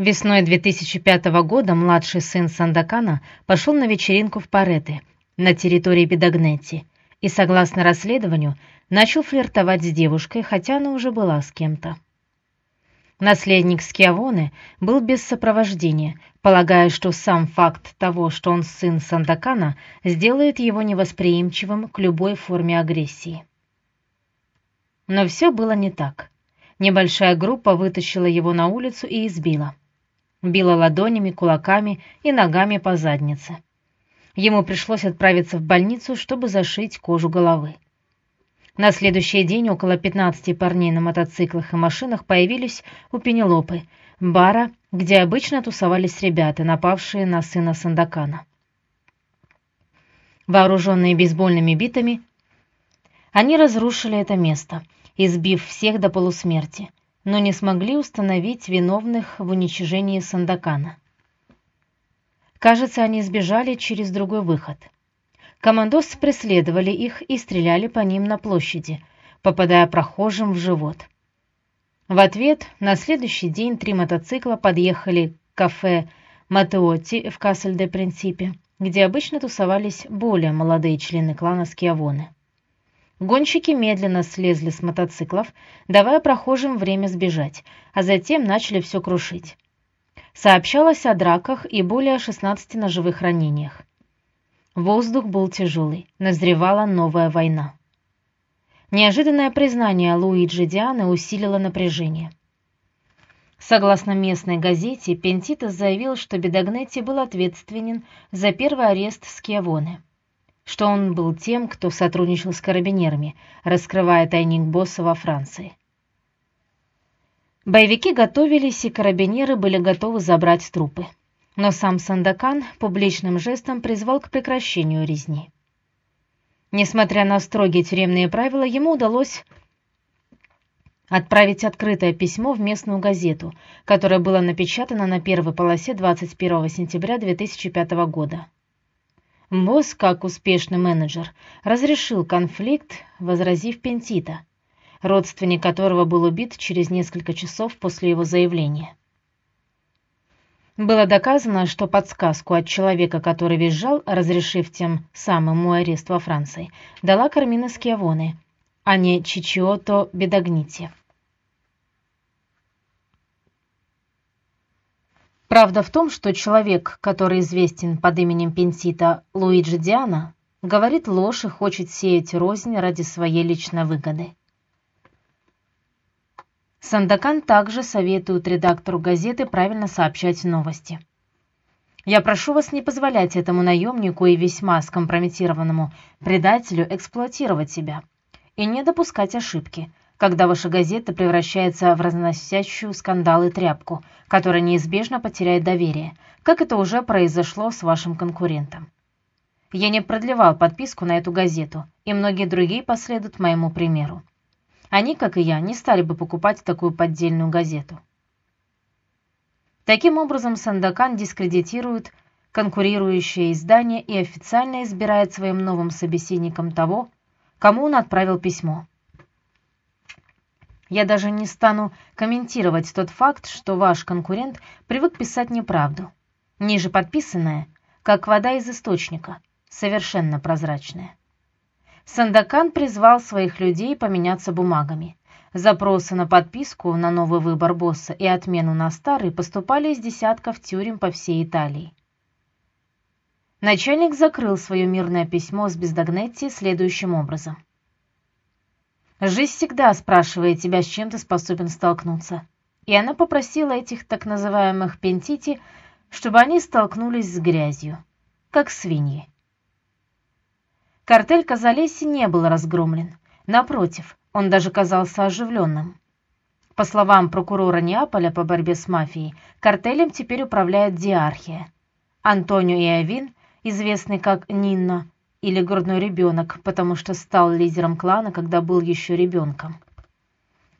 Весной 2005 года младший сын Сандакана пошел на вечеринку в Пареты на территории Бедагнетти и, согласно расследованию, начал флиртовать с девушкой, хотя она уже была с кем-то. Наследник Скиавоны был без сопровождения, полагая, что сам факт того, что он сын Сандакана, сделает его невосприимчивым к любой форме агрессии. Но все было не так. Небольшая группа вытащила его на улицу и избила била ладонями, кулаками и ногами по заднице. Ему пришлось отправиться в больницу, чтобы зашить кожу головы. На следующий день около 15 парней на мотоциклах и машинах появились у Пенелопы, бара, где обычно тусовались ребята, напавшие на сына Сандакана. Вооруженные бейсбольными битами, они разрушили это место, избив всех до полусмерти, но не смогли установить виновных в уничтожении Сандакана. Кажется, они сбежали через другой выход. Командосы преследовали их и стреляли по ним на площади, попадая прохожим в живот. В ответ на следующий день три мотоцикла подъехали к кафе Матеотти в Кассель-де-Принципе, где обычно тусовались более молодые члены клана Скиавоны. Гонщики медленно слезли с мотоциклов, давая прохожим время сбежать, а затем начали все крушить. Сообщалось о драках и более 16 ножевых ранениях. Воздух был тяжелый, назревала новая война. Неожиданное признание Луиджи Дианы усилило напряжение. Согласно местной газете, Пентита заявил, что Бедагнетти был ответственен за первый арест Скиавоне что он был тем, кто сотрудничал с карабинерами, раскрывая тайник босса во Франции. Боевики готовились, и карабинеры были готовы забрать трупы. Но сам Сандакан публичным жестом призвал к прекращению резни. Несмотря на строгие тюремные правила, ему удалось отправить открытое письмо в местную газету, которое было напечатано на первой полосе 21 сентября 2005 года. Босс, как успешный менеджер, разрешил конфликт, возразив Пентита, родственник которого был убит через несколько часов после его заявления. Было доказано, что подсказку от человека, который визжал, разрешив тем самым мой арест во Франции, дала Кармина Скиавоне, а не Чичиото Бедагнити. Правда в том, что человек, который известен под именем Пентита Луиджи Диана, говорит ложь и хочет сеять рознь ради своей личной выгоды. Сандакан также советует редактору газеты правильно сообщать новости. Я прошу вас не позволять этому наемнику и весьма скомпрометированному предателю эксплуатировать себя и не допускать ошибки, когда ваша газета превращается в разносящую скандалы тряпку, которая неизбежно потеряет доверие, как это уже произошло с вашим конкурентом. Я не продлевал подписку на эту газету, и многие другие последуют моему примеру. Они, как и я, не стали бы покупать такую поддельную газету. Таким образом, Сандакан дискредитирует конкурирующее издание и официально избирает своим новым собеседником того, кому он отправил письмо. Я даже не стану комментировать тот факт, что ваш конкурент привык писать неправду. Ниже подписанное, как вода из источника, совершенно прозрачная. Сандакан призвал своих людей поменяться бумагами. Запросы на подписку на новый выбор босса и отмену на старый поступали из десятков тюрем по всей Италии. Начальник закрыл свое мирное письмо с Бездогнетти следующим образом: Жизнь всегда спрашивает тебя, с чем ты способен столкнуться. И она попросила этих так называемых пентити, чтобы они столкнулись с грязью, как свиньи. Картель Казалеси не был разгромлен. Напротив, он даже казался оживленным. По словам прокурора Неаполя по борьбе с мафией, картелем теперь управляет диархия. Антонио Иовин, известный как Нинно, или грудной ребенок, потому что стал лидером клана, когда был еще ребенком.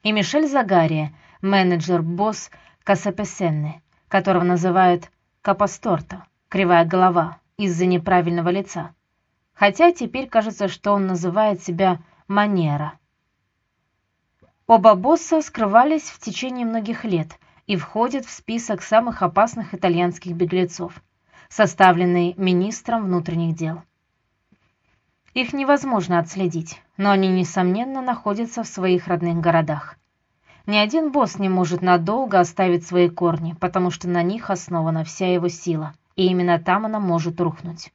И Мишель Загария, менеджер-босс Касапесенны, которого называют Капасторто, кривая голова, из-за неправильного лица. Хотя теперь кажется, что он называет себя Манера. Оба босса скрывались в течение многих лет, и входит в список самых опасных итальянских беглецов, составленный министром внутренних дел. Их невозможно отследить, но они несомненно находятся в своих родных городах. Ни один босс не может надолго оставить свои корни, потому что на них основана вся его сила, и именно там она может рухнуть.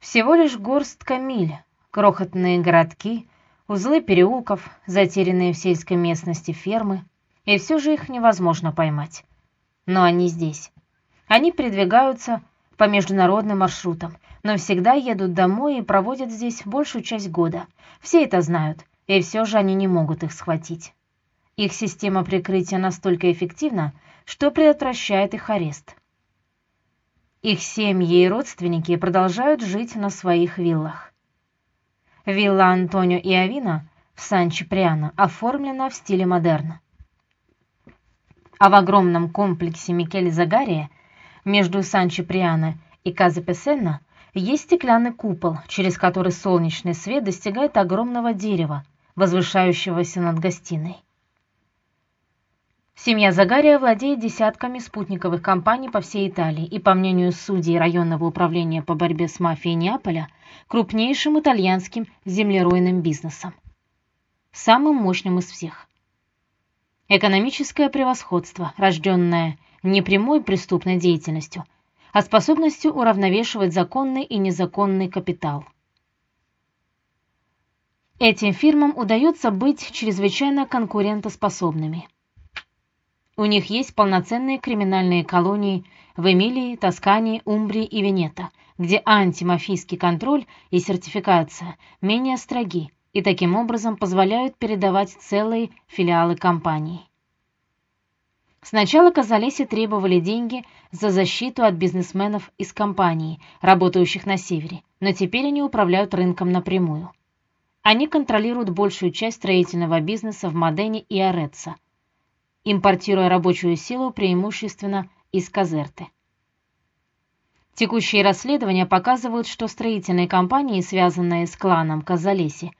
Всего лишь горстка миль, крохотные городки, узлы переулков, затерянные в сельской местности фермы, и все же их невозможно поймать. Но они здесь. Они передвигаются по международным маршрутам, но всегда едут домой и проводят здесь большую часть года. Все это знают, и все же они не могут их схватить. Их система прикрытия настолько эффективна, что предотвращает их арест. Их семьи и родственники продолжают жить на своих виллах. Вилла Антонио и Авина в Сан-Чиприано оформлена в стиле модерна. А в огромном комплексе Микеле Загария между Сан-Чиприано и Казапесенна есть стеклянный купол, через который солнечный свет достигает огромного дерева, возвышающегося над гостиной. Семья Загария владеет десятками спутниковых компаний по всей Италии и, по мнению судей районного управления по борьбе с мафией Неаполя, крупнейшим итальянским землеройным бизнесом. Самым мощным из всех. Экономическое превосходство, рожденное не прямой преступной деятельностью, а способностью уравновешивать законный и незаконный капитал. Этим фирмам удается быть чрезвычайно конкурентоспособными. У них есть полноценные криминальные колонии в Эмилии, Тоскане, Умбрии и Венето, где антимафийский контроль и сертификация менее строги и таким образом позволяют передавать целые филиалы компаний. Сначала Казалеси требовали деньги за защиту от бизнесменов из компании, работающих на севере, но теперь они управляют рынком напрямую. Они контролируют большую часть строительного бизнеса в Модене и Ореццо, импортируя рабочую силу преимущественно из Казерты. Текущие расследования показывают, что строительные компании, связанные с кланом Казалеси,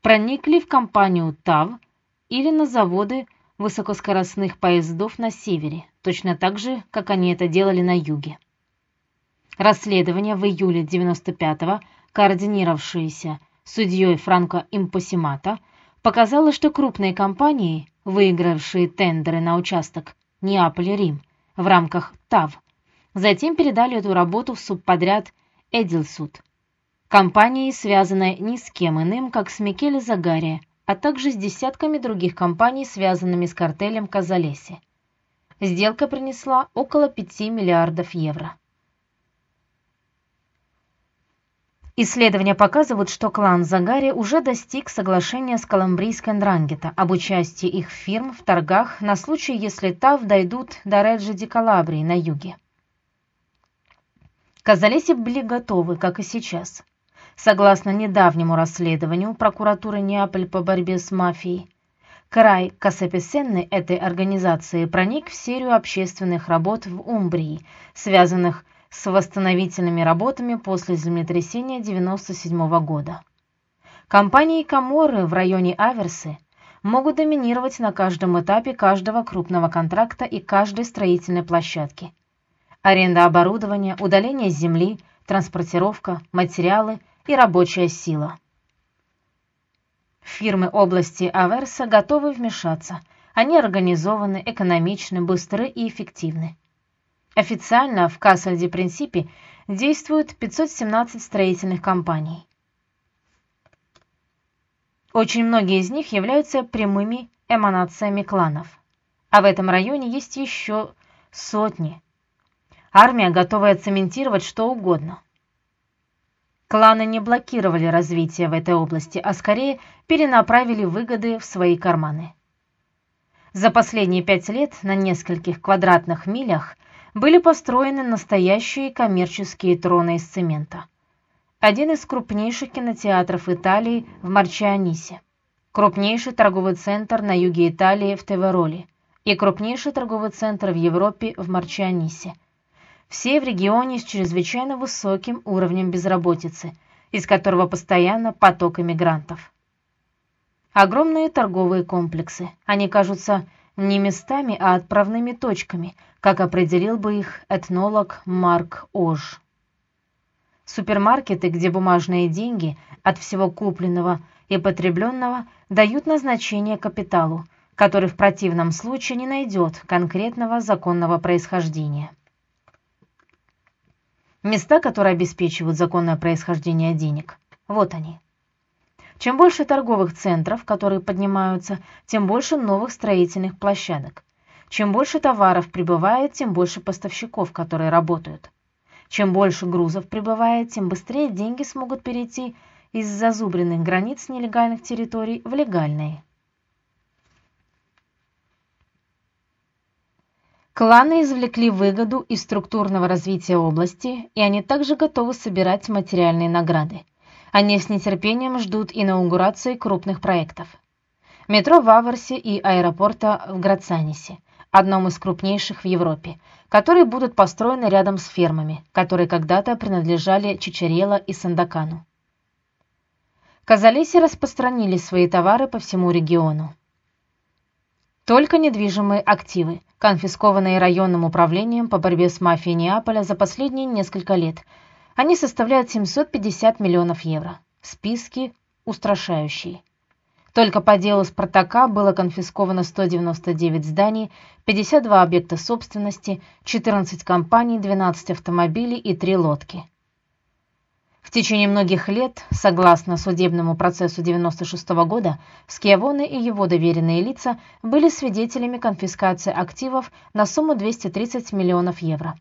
проникли в компанию ТАВ или на заводы высокоскоростных поездов на севере, точно так же, как они это делали на юге. Расследование в июле 95-го, координировавшееся судьей Франко Импосимата, показало, что крупные компании, выигравшие тендеры на участок Неаполь-Рим в рамках ТАВ, затем передали эту работу в субподряд Эдилсуд, компании, связанной ни с кем иным, как с Микеле Загария, а также с десятками других компаний, связанными с картелем Казалеси. Сделка принесла около 5 миллиардов евро. Исследования показывают, что клан Загари уже достиг соглашения с Колумбрийской Ндрангета об участии их фирм в торгах на случай, если ТАВ дойдут до Реджи ди Калабрии на юге. Казалеси были готовы, как и сейчас. Согласно недавнему расследованию прокуратуры Неаполь по борьбе с мафией, край Касапесенны этой организации проник в серию общественных работ в Умбрии, связанных с восстановительными работами после землетрясения 97 года. Компании Каморы в районе Аверсы могут доминировать на каждом этапе каждого крупного контракта и каждой строительной площадки. Аренда оборудования, удаление земли, транспортировка, материалы и рабочая сила. Фирмы области Аверса готовы вмешаться. Они организованы, экономичны, быстры и эффективны. Официально в Кассельде Принципе действуют 517 строительных компаний. Очень многие из них являются прямыми эманациями кланов, а в этом районе есть еще сотни. Армия готова цементировать что угодно. Кланы не блокировали развитие в этой области, а скорее перенаправили выгоды в свои карманы. За последние пять лет на нескольких квадратных милях были построены настоящие коммерческие троны из цемента. Один из крупнейших кинотеатров Италии в Марчианисе, крупнейший торговый центр на юге Италии в Тевероле и крупнейший торговый центр в Европе в Марчианисе – все в регионе с чрезвычайно высоким уровнем безработицы, из которого постоянно поток иммигрантов. Огромные торговые комплексы. Они кажутся не местами, а отправными точками, как определил бы их этнолог Марк Ож. Супермаркеты, где бумажные деньги от всего купленного и потребленного дают назначение капиталу, который в противном случае не найдет конкретного законного происхождения. Места, которые обеспечивают законное происхождение денег. Вот они. Чем больше торговых центров, которые поднимаются, тем больше новых строительных площадок. Чем больше товаров прибывает, тем больше поставщиков, которые работают. Чем больше грузов прибывает, тем быстрее деньги смогут перейти из зазубренных границ нелегальных территорий в легальные. Кланы извлекли выгоду из структурного развития области, и они также готовы собирать материальные награды. Они с нетерпением ждут инаугурации крупных проектов. Метро в Аверсе и аэропорта в Грацанисе, одном из крупнейших в Европе, которые будут построены рядом с фермами, которые когда-то принадлежали Чичарело и Сандакану. Казалеси распространили свои товары по всему региону. Только недвижимые активы, конфискованные районным управлением по борьбе с мафией Неаполя за последние несколько лет. Они составляют 750 миллионов евро. Списки устрашающие. Только по делу Спартака было конфисковано 199 зданий, 52 объекта собственности, 14 компаний, 12 автомобилей и 3 лодки. В течение многих лет, согласно судебному процессу 96 -го года, Скиавоне и его доверенные лица были свидетелями конфискации активов на сумму 230 миллионов евро.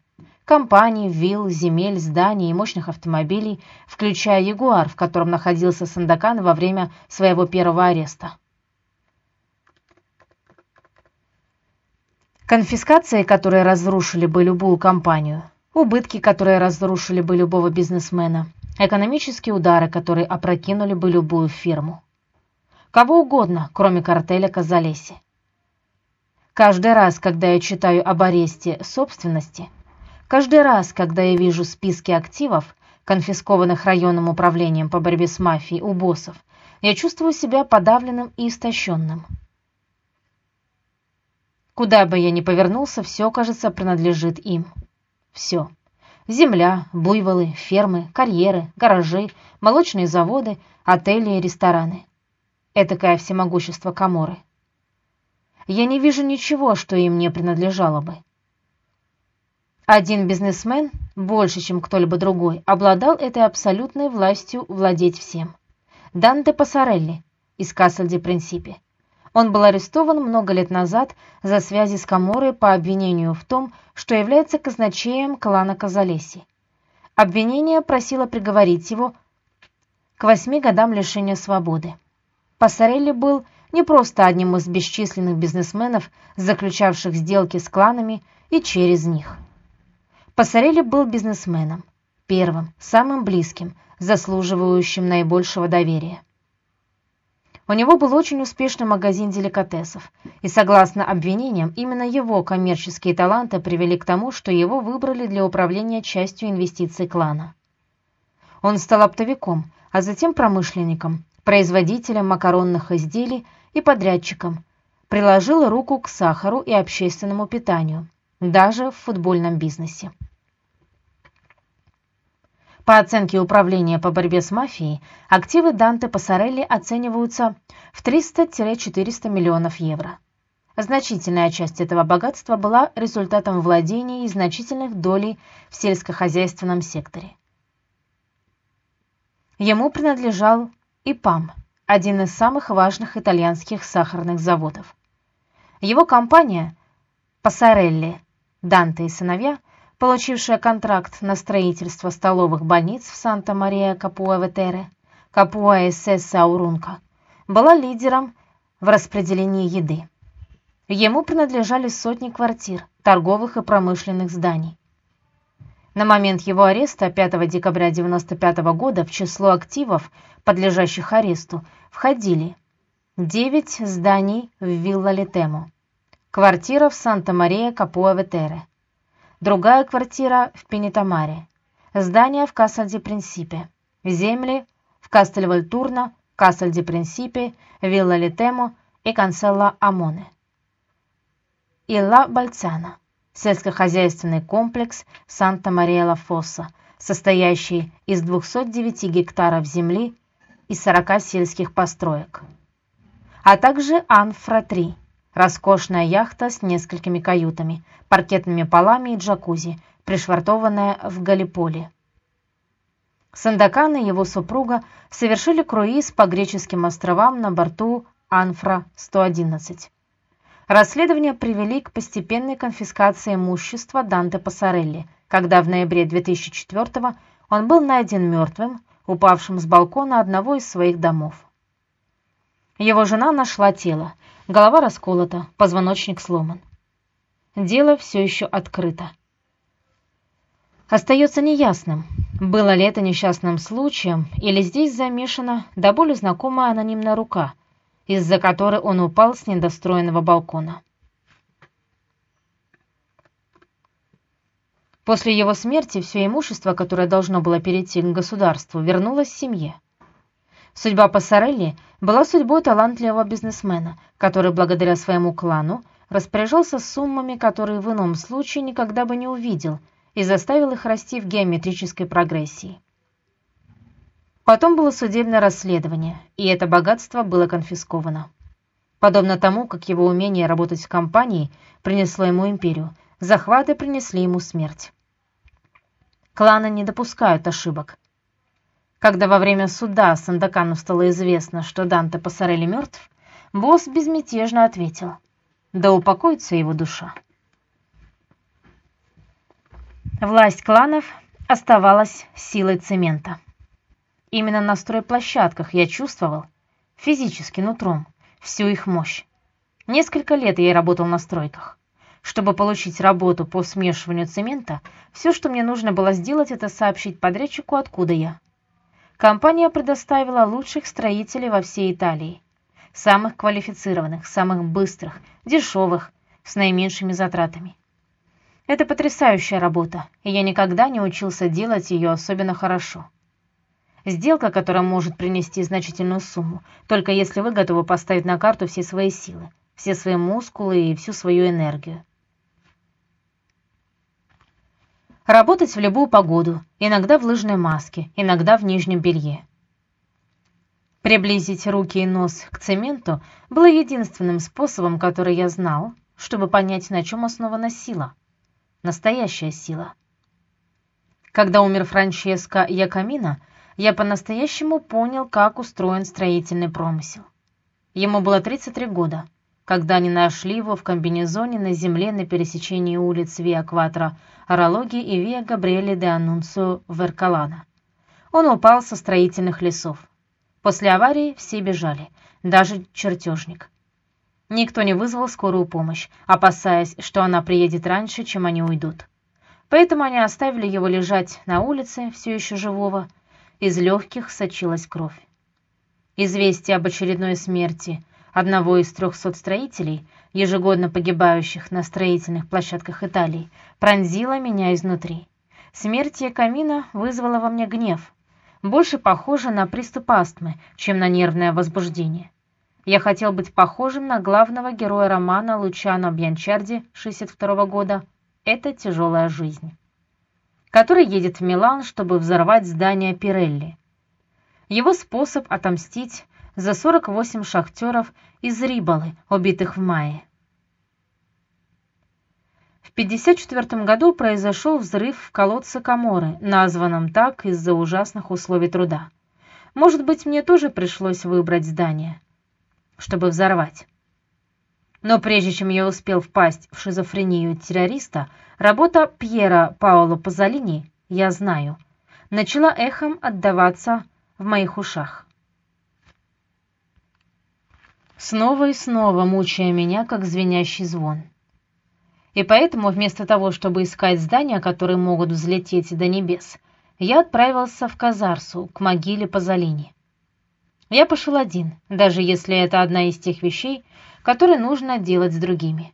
Компаний, вилл, земель, зданий и мощных автомобилей, включая Ягуар, в котором находился Сандакан во время своего первого ареста. Конфискации, которые разрушили бы любую компанию, убытки, которые разрушили бы любого бизнесмена, экономические удары, которые опрокинули бы любую фирму. Кого угодно, кроме картеля Казалеси. Каждый раз, когда я читаю об аресте собственности, каждый раз, когда я вижу списки активов, конфискованных районным управлением по борьбе с мафией у боссов, я чувствую себя подавленным и истощенным. Куда бы я ни повернулся, все, кажется, принадлежит им. Все. Земля, буйволы, фермы, карьеры, гаражи, молочные заводы, отели и рестораны. Этакое всемогущество Каморы. Я не вижу ничего, что им не принадлежало бы. Один бизнесмен, больше, чем кто-либо другой, обладал этой абсолютной властью владеть всем. Данте Пассарелли из Кассельди Принципе. Он был арестован много лет назад за связи с Каморой по обвинению в том, что является казначеем клана Казалеси. Обвинение просило приговорить его к восьми годам лишения свободы. Пассарелли был не просто одним из бесчисленных бизнесменов, заключавших сделки с кланами и через них. Пассарелли был бизнесменом, первым, самым близким, заслуживающим наибольшего доверия. У него был очень успешный магазин деликатесов, и согласно обвинениям, именно его коммерческие таланты привели к тому, что его выбрали для управления частью инвестиций клана. Он стал оптовиком, а затем промышленником, производителем макаронных изделий и подрядчиком. Приложил руку к сахару и общественному питанию, даже в футбольном бизнесе. По оценке Управления по борьбе с мафией, активы Данте Пассарелли оцениваются в 300-400 миллионов евро. Значительная часть этого богатства была результатом владений и значительных долей в сельскохозяйственном секторе. Ему принадлежал ИПАМ, один из самых важных итальянских сахарных заводов. Его компания Пассарелли, Данте и сыновья получившая контракт на строительство столовых больниц в Санта-Мария-Капуа-Ветере, Капуа-Эссеса-Аурунка, была лидером в распределении еды. Ему принадлежали сотни квартир, торговых и промышленных зданий. На момент его ареста 5 декабря 1995 года в число активов, подлежащих аресту, входили 9 зданий в Вилла-Летемо, квартира в Санта-Мария-Капуа-Ветере, другая квартира в Пенитамаре, здание в Кассаль-де-Принсипе, земли в Кастельвальтурно, вальтурно, Кассаль-де-Принсипе, Вилла-Литемо и Канцелла-Амоне. и Ла Бальцана, сельскохозяйственный комплекс Санта-Мария-ла-Фосса, состоящий из 209 гектаров земли и 40 сельских построек, а также Анфра-3, роскошная яхта с несколькими каютами, паркетными полами и джакузи, пришвартованная в Галиполи. Сандакан и его супруга совершили круиз по греческим островам на борту Анфра-111. Расследования привели к постепенной конфискации имущества Данте Пассарелли, когда в ноябре 2004 он был найден мертвым, упавшим с балкона одного из своих домов. Его жена нашла тело, голова расколота, позвоночник сломан. Дело все еще открыто. Остается неясным, было ли это несчастным случаем, или здесь замешана до боли знакомая анонимная рука, из-за которой он упал с недостроенного балкона. После его смерти все имущество, которое должно было перейти к государству, вернулось семье. Судьба Пассарелли была судьбой талантливого бизнесмена, который благодаря своему клану распоряжался суммами, которые в ином случае никогда бы не увидел – и заставил их расти в геометрической прогрессии. Потом было судебное расследование, и это богатство было конфисковано. Подобно тому, как его умение работать в компании принесло ему империю, захваты принесли ему смерть. Кланы не допускают ошибок. Когда во время суда Сандакану стало известно, что Данте Пассарелли мертв, босс безмятежно ответил: "Да упокоится его душа". Власть кланов оставалась силой цемента. Именно на стройплощадках я чувствовал, физически нутром, всю их мощь. Несколько лет я работал на стройках. Чтобы получить работу по смешиванию цемента, все, что мне нужно было сделать, это сообщить подрядчику, откуда я. Компания предоставила лучших строителей во всей Италии, самых квалифицированных, самых быстрых, дешевых, с наименьшими затратами. Это потрясающая работа, и я никогда не учился делать ее особенно хорошо. Сделка, которая может принести значительную сумму, только если вы готовы поставить на карту все свои силы, все свои мускулы и всю свою энергию. Работать в любую погоду, иногда в лыжной маске, иногда в нижнем белье. Приблизить руки и нос к цементу было единственным способом, который я знал, чтобы понять, на чем основана сила настоящая сила. Когда умер Франческо Якомино, я по-настоящему понял, как устроен строительный промысел. Ему было 33 года, когда они нашли его в комбинезоне на земле на пересечении улиц Виа Кватро Орологи и Виа Габриэле де Анунцио Веркалана. Он упал со строительных лесов. После аварии все бежали, даже чертежник. Никто не вызвал скорую помощь, опасаясь, что она приедет раньше, чем они уйдут. Поэтому они оставили его лежать на улице, все еще живого. Из легких сочилась кровь. Известие об очередной смерти одного из трехсот строителей, ежегодно погибающих на строительных площадках Италии, пронзило меня изнутри. Смерть Якомина вызвала во мне гнев, больше похоже на приступ астмы, чем на нервное возбуждение. Я хотел быть похожим на главного героя романа Лучано Бьянчарди 62 года «Это тяжелая жизнь», который едет в Милан, чтобы взорвать здание Пирелли. Его способ отомстить за 48 шахтеров из Рибалы, убитых в мае. В 54 году произошел взрыв в колодце Каморы, названном так из-за ужасных условий труда. Может быть, мне тоже пришлось выбрать здание чтобы взорвать. Но прежде чем я успел впасть в шизофрению террориста, работа Пьера Паоло Пазолини, я знаю, начала эхом отдаваться в моих ушах. Снова и снова мучая меня, как звенящий звон. И поэтому вместо того, чтобы искать здания, которые могут взлететь до небес, я отправился в Казарсу, к могиле Пазолини. Я пошел один, даже если это одна из тех вещей, которые нужно делать с другими.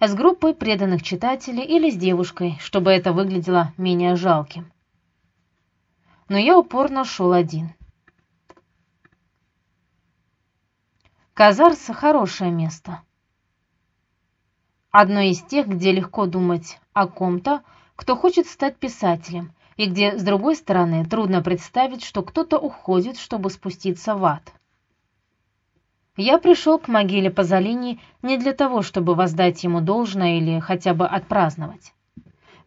С группой преданных читателей или с девушкой, чтобы это выглядело менее жалким. Но я упорно шел один. Казарс хорошее место. одно из тех, где легко думать о ком-то, кто хочет стать писателем, и где, с другой стороны, трудно представить, что кто-то уходит, чтобы спуститься в ад. Я пришел к могиле Пазолини не для того, чтобы воздать ему должное или хотя бы отпраздновать.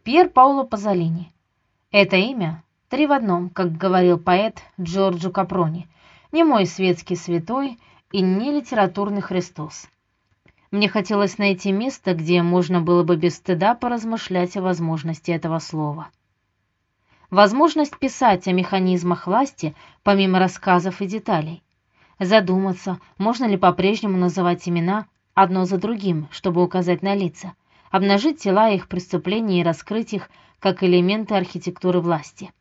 Пьер Пауло Пазолини. Это имя три в одном, как говорил поэт Джорджо Капрони, не мой светский святой и не литературный Христос. Мне хотелось найти место, где можно было бы без стыда поразмышлять о возможности этого слова. Возможность писать о механизмах власти, помимо рассказов и деталей. Задуматься, можно ли по-прежнему называть имена одно за другим, чтобы указать на лица, обнажить тела их преступлений и раскрыть их как элементы архитектуры власти.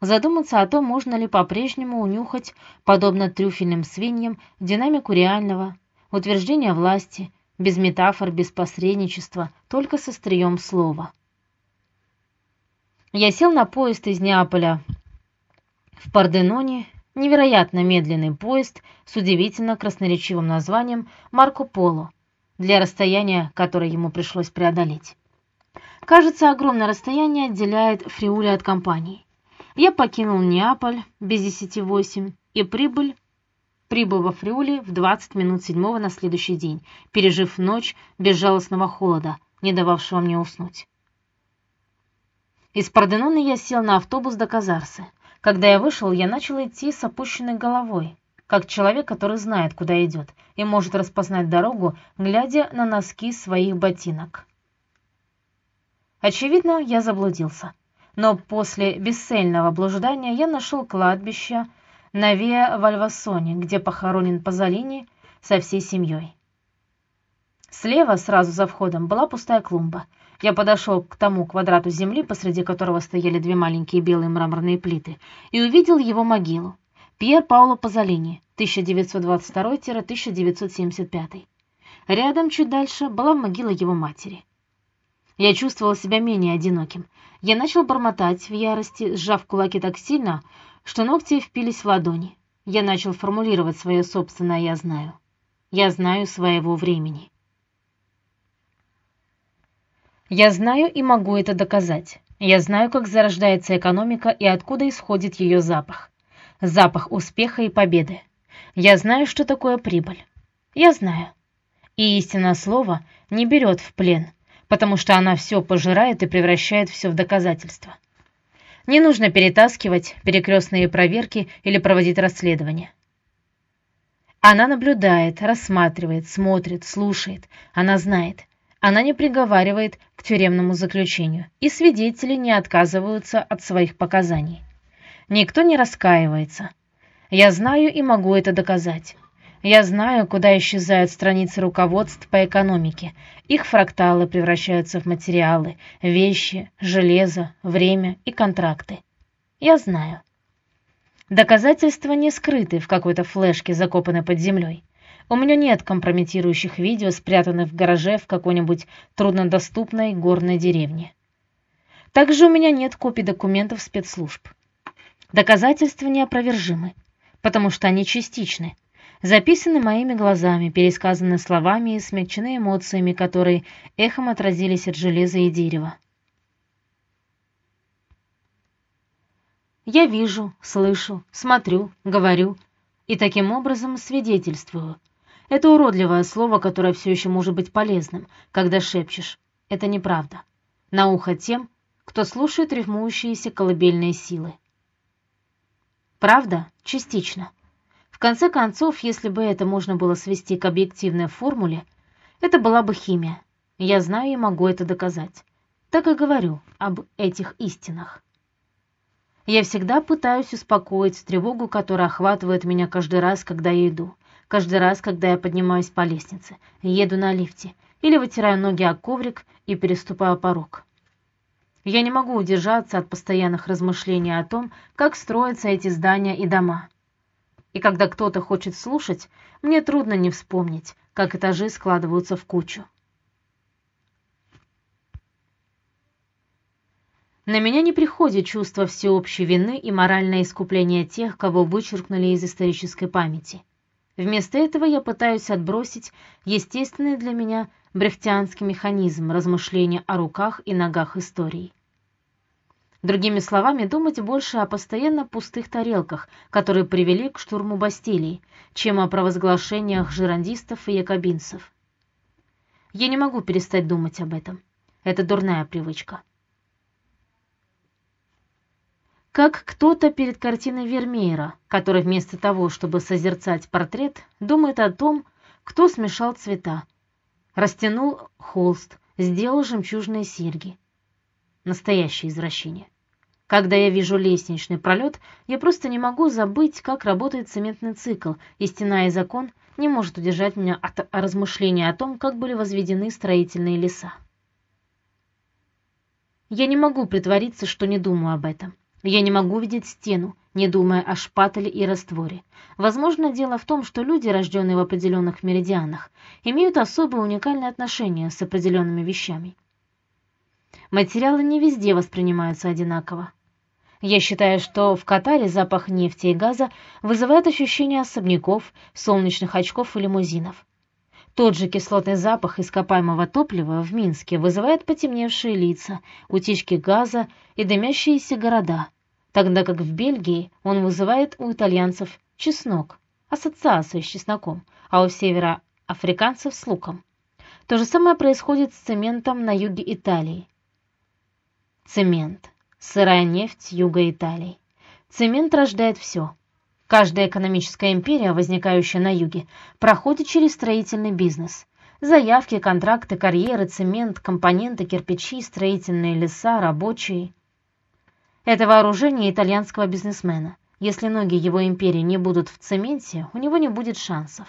Задуматься о том, можно ли по-прежнему унюхать, подобно трюфельным свиньям, динамику реального, утверждения власти, без метафор, без посредничества, только со острием слова. Я сел на поезд из Неаполя в Парденоне, невероятно медленный поезд с удивительно красноречивым названием Марко Поло для расстояния, которое ему пришлось преодолеть. Кажется, огромное расстояние отделяет Фриули от компании. Я покинул Неаполь без десяти восемь и прибыл прибыл во Фриули в 20 минут седьмого на следующий день, пережив ночь безжалостного холода, не дававшего мне уснуть. Из Парденона я сел на автобус до Казарсы. Когда я вышел, я начал идти с опущенной головой, как человек, который знает, куда идет, и может распознать дорогу, глядя на носки своих ботинок. Очевидно, я заблудился но после бесцельного блуждания я нашел кладбище на Виа Вальвасоне, где похоронен Пазолини со всей семьей. Слева, сразу за входом, была пустая клумба. Я подошел к тому квадрату земли, посреди которого стояли две маленькие белые мраморные плиты, и увидел его могилу. Пьер Пауло Пазолини, 1922-1975. Рядом, чуть дальше, была могила его матери. Я чувствовал себя менее одиноким. Я начал бормотать в ярости, сжав кулаки так сильно, что ногти впились в ладони. Я начал формулировать свое собственное «я знаю». Я знаю своего времени. Я знаю и могу это доказать. Я знаю, как зарождается экономика и откуда исходит ее запах. Запах успеха и победы. Я знаю, что такое прибыль. Я знаю. И истинное слово не берет в плен, потому что она все пожирает и превращает все в доказательство. Не нужно перетаскивать перекрестные проверки или проводить расследования. Она наблюдает, рассматривает, смотрит, слушает. Она знает. Она не приговаривает к тюремному заключению, и свидетели не отказываются от своих показаний. Никто не раскаивается. Я знаю и могу это доказать. Я знаю, куда исчезают страницы руководств по экономике. Их фракталы превращаются в материалы, вещи, железо, время и контракты. Я знаю. Доказательства не скрыты в какой-то флешке, закопанной под землей. У меня нет компрометирующих видео, спрятанных в гараже в какой-нибудь труднодоступной горной деревне. Также у меня нет копий документов спецслужб. Доказательства неопровержимы, потому что они частичны, записаны моими глазами, пересказаны словами и смягчены эмоциями, которые эхом отразились от железа и дерева. Я вижу, слышу, смотрю, говорю и таким образом свидетельствую. Это уродливое слово, которое все еще может быть полезным, когда шепчешь. Это неправда. На ухо тем, кто слушает рифмующиеся колыбельные силы. Правда, частично. В конце концов, если бы это можно было свести к объективной формуле, это была бы химия. Я знаю и могу это доказать. Так и говорю об этих истинах. Я всегда пытаюсь успокоить тревогу, которая охватывает меня каждый раз, когда я иду, каждый раз, когда я поднимаюсь по лестнице, еду на лифте или вытираю ноги о коврик и переступаю порог. Я не могу удержаться от постоянных размышлений о том, как строятся эти здания и дома, и когда кто-то хочет слушать, мне трудно не вспомнить, как этажи складываются в кучу. На меня не приходит чувство всеобщей вины и моральное искупление тех, кого вычеркнули из исторической памяти. Вместо этого я пытаюсь отбросить естественный для меня брехтианский механизм размышления о руках и ногах истории. Другими словами, думать больше о постоянно пустых тарелках, которые привели к штурму Бастилии, чем о провозглашениях жирандистов и якобинцев. Я не могу перестать думать об этом. Это дурная привычка. Как кто-то перед картиной Вермеера, который вместо того, чтобы созерцать портрет, думает о том, кто смешал цвета, растянул холст, сделал жемчужные серьги. Настоящее извращение. Когда я вижу лестничный пролет, я просто не могу забыть, как работает цементный цикл, и стена и закон не может удержать меня от размышления о том, как были возведены строительные леса. Я не могу притвориться, что не думаю об этом. Я не могу видеть стену, не думая о шпателе и растворе. Возможно, дело в том, что люди, рожденные в определенных меридианах, имеют особое уникальное отношение с определенными вещами. Материалы не везде воспринимаются одинаково. Я считаю, что в Катаре запах нефти и газа вызывает ощущение особняков, солнечных очков и лимузинов. Тот же кислотный запах ископаемого топлива в Минске вызывает потемневшие лица, утечки газа и дымящиеся города, тогда как в Бельгии он вызывает у итальянцев чеснок, ассоциацию с чесноком, а у североафриканцев с луком. То же самое происходит с цементом на юге Италии. Цемент сырая нефть юга Италии. Цемент рождает все. Каждая экономическая империя, возникающая на юге, проходит через строительный бизнес. Заявки, контракты, карьеры, цемент, компоненты, кирпичи, строительные леса, рабочие. Это вооружение итальянского бизнесмена. Если ноги его империи не будут в цементе, у него не будет шансов.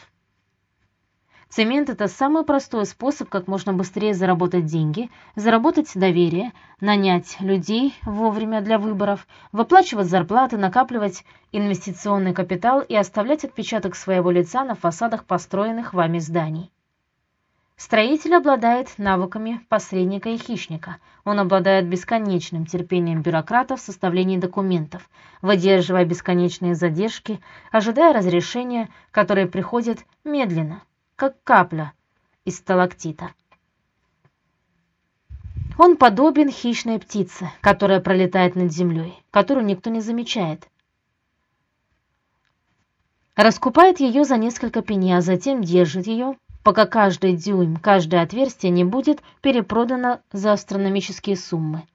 Цемент – это самый простой способ, как можно быстрее заработать деньги, заработать доверие, нанять людей вовремя для выборов, выплачивать зарплаты, накапливать инвестиционный капитал и оставлять отпечаток своего лица на фасадах построенных вами зданий. Строитель обладает навыками посредника и хищника. Он обладает бесконечным терпением бюрократов в составлении документов, выдерживая бесконечные задержки, ожидая разрешения, которые приходят медленно, как капля из сталактита. Он подобен хищной птице, которая пролетает над землей, которую никто не замечает. Раскупает ее за несколько пеней, а затем держит ее, пока каждый дюйм, каждое отверстие не будет перепродано за астрономические суммы.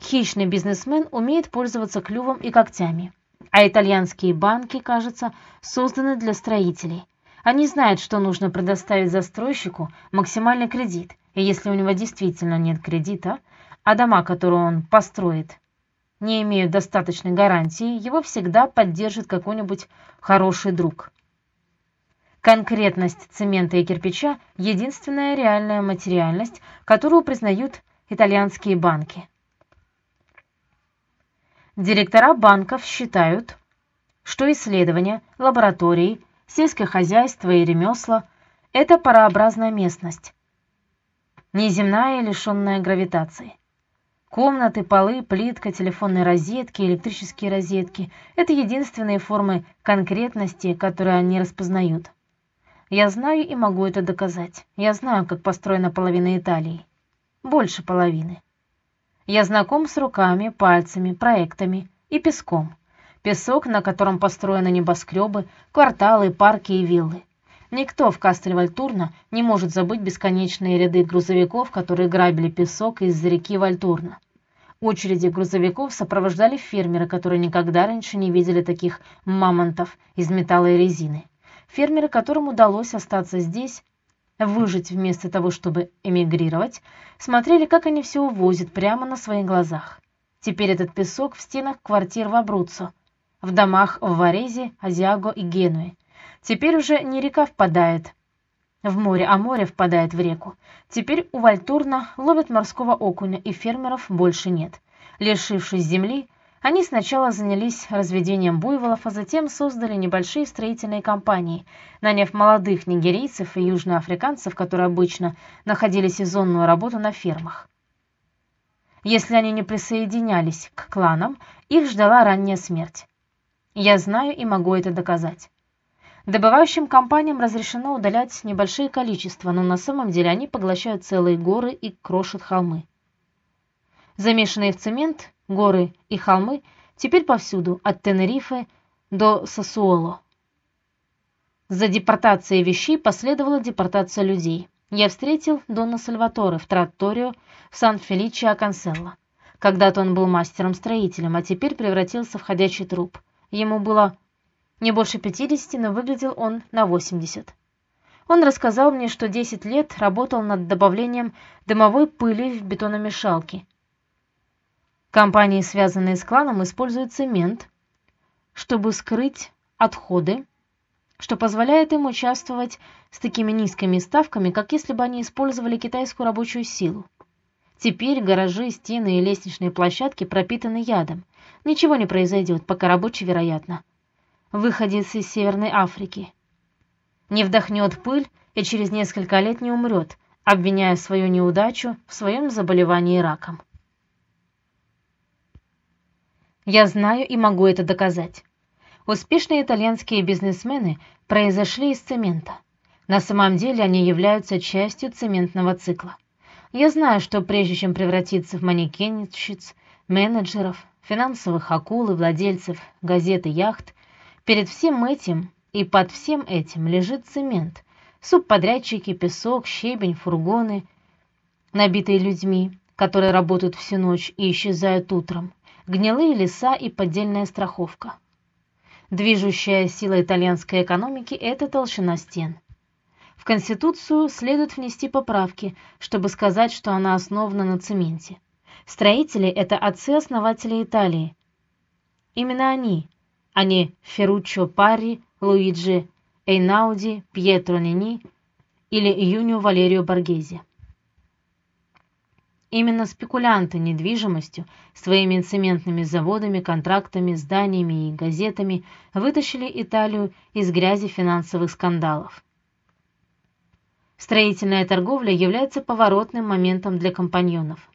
Хищный бизнесмен умеет пользоваться клювом и когтями, а итальянские банки, кажется, созданы для строителей, они знают, что нужно предоставить застройщику максимальный кредит, и если у него действительно нет кредита, а дома, которые он построит, не имеют достаточной гарантии, его всегда поддержит какой-нибудь хороший друг. Конкретность цемента и кирпича – единственная реальная материальность, которую признают итальянские банки. Директора банков считают, что исследования, лаборатории – Сельское хозяйство и ремесла – это парообразная местность, неземная и лишенная гравитации. Комнаты, полы, плитка, телефонные розетки, электрические розетки – это единственные формы конкретности, которые они распознают. Я знаю и могу это доказать. Я знаю, как построена половина Италии. Больше половины. Я знаком с руками, пальцами, проектами и песком песок, на котором построены небоскребы, кварталы, парки и виллы. Никто в Кастель-Вальтурна не может забыть бесконечные ряды грузовиков, которые грабили песок из реки Вальтурна. Очереди грузовиков сопровождали фермеры, которые никогда раньше не видели таких мамонтов из металла и резины. Фермеры, которым удалось остаться здесь, выжить вместо того, чтобы эмигрировать, смотрели, как они все увозят прямо на своих глазах. Теперь этот песок в стенах квартир в Абруццо, в домах в Варезе, Азиаго и Генуе. Теперь уже не река впадает в море, а море впадает в реку. Теперь у Вальтурна ловят морского окуня, и фермеров больше нет. Лишившись земли, они сначала занялись разведением буйволов, а затем создали небольшие строительные компании, наняв молодых нигерийцев и южноафриканцев, которые обычно находили сезонную работу на фермах. Если они не присоединялись к кланам, их ждала ранняя смерть. Я знаю и могу это доказать. Добывающим компаниям разрешено удалять небольшие количества, но на самом деле они поглощают целые горы и крошат холмы. Замешанные в цемент горы и холмы теперь повсюду, от Тенерифе до Сасуоло. За депортацией вещей последовала депортация людей. Я встретил Дона Сальваторе в Тратторио в Сан-Феличе-Аканселло. Когда-то он был мастером-строителем, а теперь превратился в ходячий труп. Ему было не больше 50, но выглядел он на 80. Он рассказал мне, что 10 лет работал над добавлением дымовой пыли в бетономешалки. Компании, связанные с кланом, используют цемент, чтобы скрыть отходы, что позволяет им участвовать с такими низкими ставками, как если бы они использовали китайскую рабочую силу. Теперь гаражи, стены и лестничные площадки пропитаны ядом. Ничего не произойдет, пока рабочий, вероятно, выходец из Северной Африки. Не вдохнет пыль и через несколько лет не умрет, обвиняя свою неудачу в своем заболевании раком. Я знаю и могу это доказать. Успешные итальянские бизнесмены произошли из цемента. На самом деле они являются частью цементного цикла. Я знаю, что прежде чем превратиться в манекенщиц, менеджеров, финансовых акул и владельцев газет и яхт, перед всем этим и под всем этим лежит цемент, субподрядчики, песок, щебень, фургоны, набитые людьми, которые работают всю ночь и исчезают утром, гнилые леса и поддельная страховка. Движущая сила итальянской экономики – это толщина стен. В Конституцию следует внести поправки, чтобы сказать, что она основана на цементе. Строители – это отцы-основатели Италии. Именно они, а не Ферруччо Парри, Луиджи Эйнауди, Пьетро Нини или Юнио Валерио Боргезе. Именно спекулянты недвижимостью, своими цементными заводами, контрактами, зданиями и газетами вытащили Италию из грязи финансовых скандалов. Строительная торговля является поворотным моментом для компаньонов.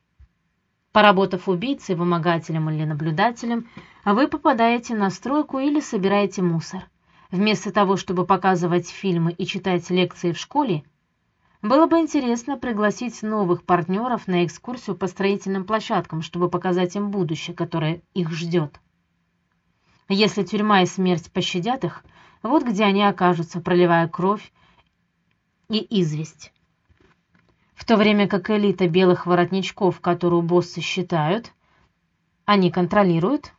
Поработав убийцей, вымогателем или наблюдателем, вы попадаете на стройку или собираете мусор. Вместо того, чтобы показывать фильмы и читать лекции в школе, было бы интересно пригласить новых партнеров на экскурсию по строительным площадкам, чтобы показать им будущее, которое их ждет. Если тюрьма и смерть пощадят их, вот где они окажутся, проливая кровь и известь. В то время как элита белых воротничков, которую боссы считают, они контролируют,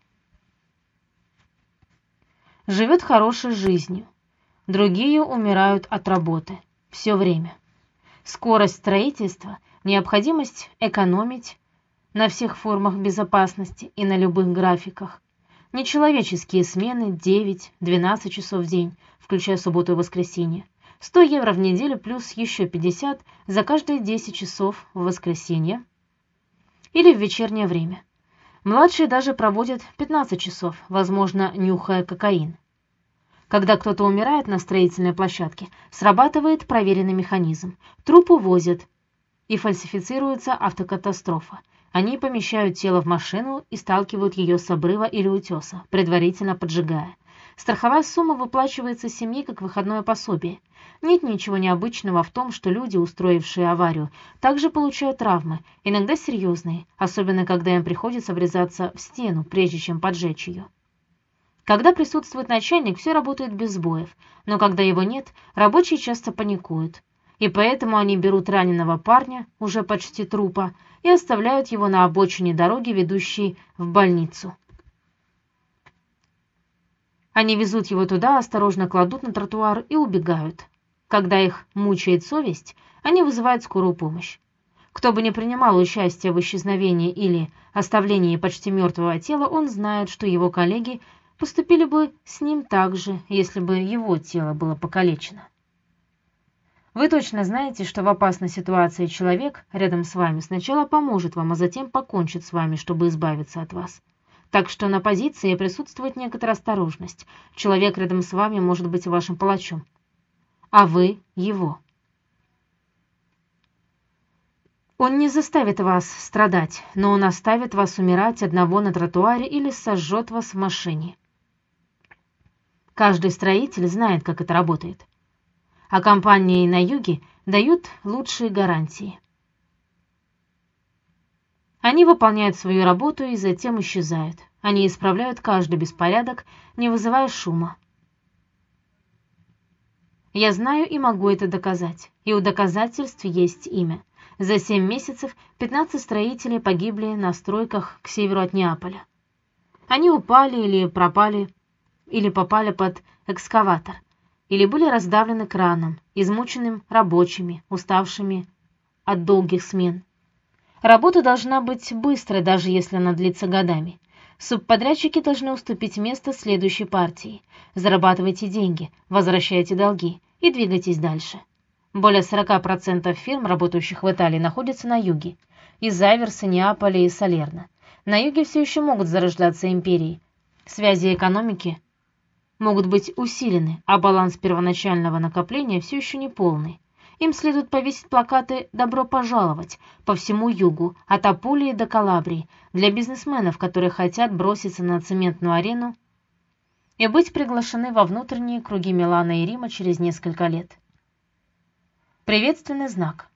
живет хорошей жизнью. Другие умирают от работы все время скорость строительства, необходимость экономить на всех формах безопасности и на любых графиках, нечеловеческие смены 9-12 часов в день, включая субботу и воскресенье, 100 евро в неделю плюс еще 50 за каждые 10 часов в воскресенье или в вечернее время. Младшие даже проводят 15 часов, возможно, нюхая кокаин. Когда кто-то умирает на строительной площадке, срабатывает проверенный механизм. Труп увозят, и фальсифицируется автокатастрофа. Они помещают тело в машину и сталкивают ее с обрыва или утеса, предварительно поджигая. Страховая сумма выплачивается семье как выходное пособие. Нет ничего необычного в том, что люди, устроившие аварию, также получают травмы, иногда серьезные, особенно когда им приходится врезаться в стену, прежде чем поджечь ее. Когда присутствует начальник, все работает без сбоев, но когда его нет, рабочие часто паникуют. И поэтому они берут раненого парня, уже почти трупа, и оставляют его на обочине дороги, ведущей в больницу. Они везут его туда, осторожно кладут на тротуар и убегают. Когда их мучает совесть, они вызывают скорую помощь. Кто бы ни принимал участие в исчезновении или оставлении почти мертвого тела, он знает, что его коллеги поступили бы с ним так же, если бы его тело было покалечено. Вы точно знаете, что в опасной ситуации человек рядом с вами сначала поможет вам, а затем покончит с вами, чтобы избавиться от вас. Так что на позиции присутствует некоторая осторожность. Человек рядом с вами может быть вашим палачом, а вы его. Он не заставит вас страдать, но он оставит вас умирать одного на тротуаре или сожжет вас в машине. Каждый строитель знает, как это работает. А компании на юге дают лучшие гарантии. Они выполняют свою работу и затем исчезают. Они исправляют каждый беспорядок, не вызывая шума. Я знаю и могу это доказать. И у доказательств есть имя. За семь месяцев 15 строителей погибли на стройках к северу от Неаполя. Они упали или пропали, или попали под экскаватор, или были раздавлены краном, измученным рабочими, уставшими от долгих смен. Работа должна быть быстрой, даже если она длится годами. Субподрядчики должны уступить место следующей партии. Зарабатывайте деньги, возвращайте долги и двигайтесь дальше. Более 40% фирм, работающих в Италии, находятся на юге. Из Аверса, Неаполя и Салерно. На юге все еще могут зарождаться империи. Связи экономики могут быть усилены, а баланс первоначального накопления все еще не полный. Им следует повесить плакаты «Добро пожаловать» по всему югу, от Апулии до Калабрии, для бизнесменов, которые хотят броситься на цементную арену и быть приглашены во внутренние круги Милана и Рима через несколько лет. Приветственный знак.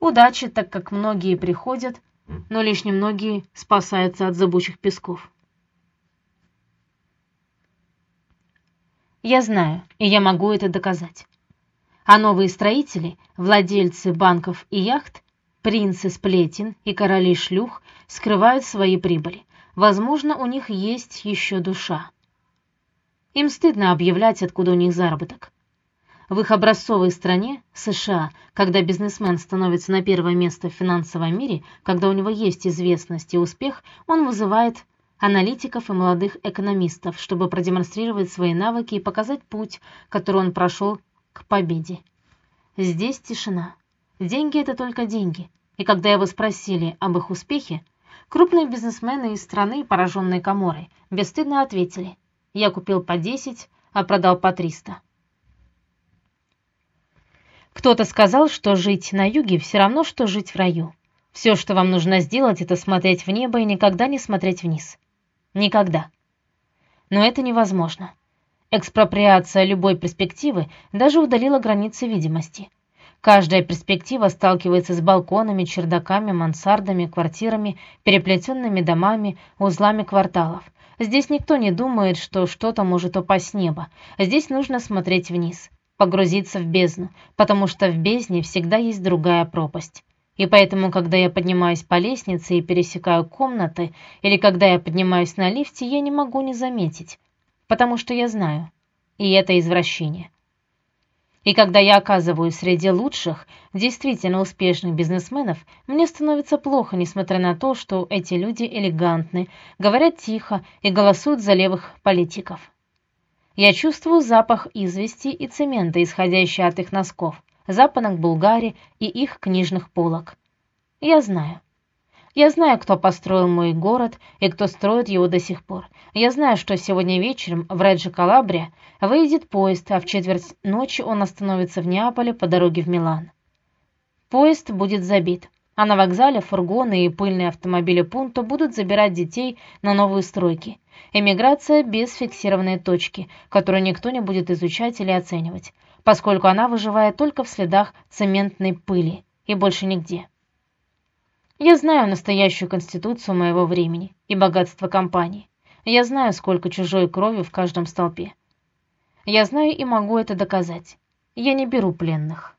Удачи, так как многие приходят, но лишь немногие спасаются от зыбучих песков. Я знаю, и я могу это доказать а новые строители, владельцы банков и яхт, принцы сплетен и короли шлюх скрывают свои прибыли. Возможно, у них есть еще душа. Им стыдно объявлять, откуда у них заработок. В их образцовой стране, США, когда бизнесмен становится на первое место в финансовом мире, когда у него есть известность и успех, он вызывает аналитиков и молодых экономистов, чтобы продемонстрировать свои навыки и показать путь, который он прошел к победе. Здесь тишина. Деньги это только деньги. И когда его спросили об их успехе, крупные бизнесмены из страны, пораженные Каморой, бесстыдно ответили: "Я купил по 10, а продал по 300". Кто-то сказал, что жить на юге все равно что жить в раю. Все, что вам нужно сделать, это смотреть в небо и никогда не смотреть вниз. Никогда. Но это невозможно. Экспроприация любой перспективы даже удалила границы видимости. Каждая перспектива сталкивается с балконами, чердаками, мансардами, квартирами, переплетенными домами, узлами кварталов. Здесь никто не думает, что что-то может упасть с неба. Здесь нужно смотреть вниз, погрузиться в бездну, потому что в бездне всегда есть другая пропасть. И поэтому, когда я поднимаюсь по лестнице и пересекаю комнаты, или когда я поднимаюсь на лифте, я не могу не заметить, потому что я знаю, и это извращение. И когда я оказываюсь среди лучших, действительно успешных бизнесменов, мне становится плохо, несмотря на то, что эти люди элегантны, говорят тихо и голосуют за левых политиков. Я чувствую запах извести и цемента, исходящий от их носков, запахок Булгари и их книжных полок. Я знаю. Я знаю, кто построил мой город и кто строит его до сих пор. Я знаю, что сегодня вечером в Реджи Калабрия выйдет поезд, а в четверть ночи он остановится в Неаполе по дороге в Милан. Поезд будет забит, а на вокзале фургоны и пыльные автомобили Пунто будут забирать детей на новые стройки. Эмиграция без фиксированной точки, которую никто не будет изучать или оценивать, поскольку она выживает только в следах цементной пыли и больше нигде. Я знаю настоящую конституцию моего времени и богатство компании. Я знаю, сколько чужой крови в каждом столпе. Я знаю и могу это доказать. Я не беру пленных.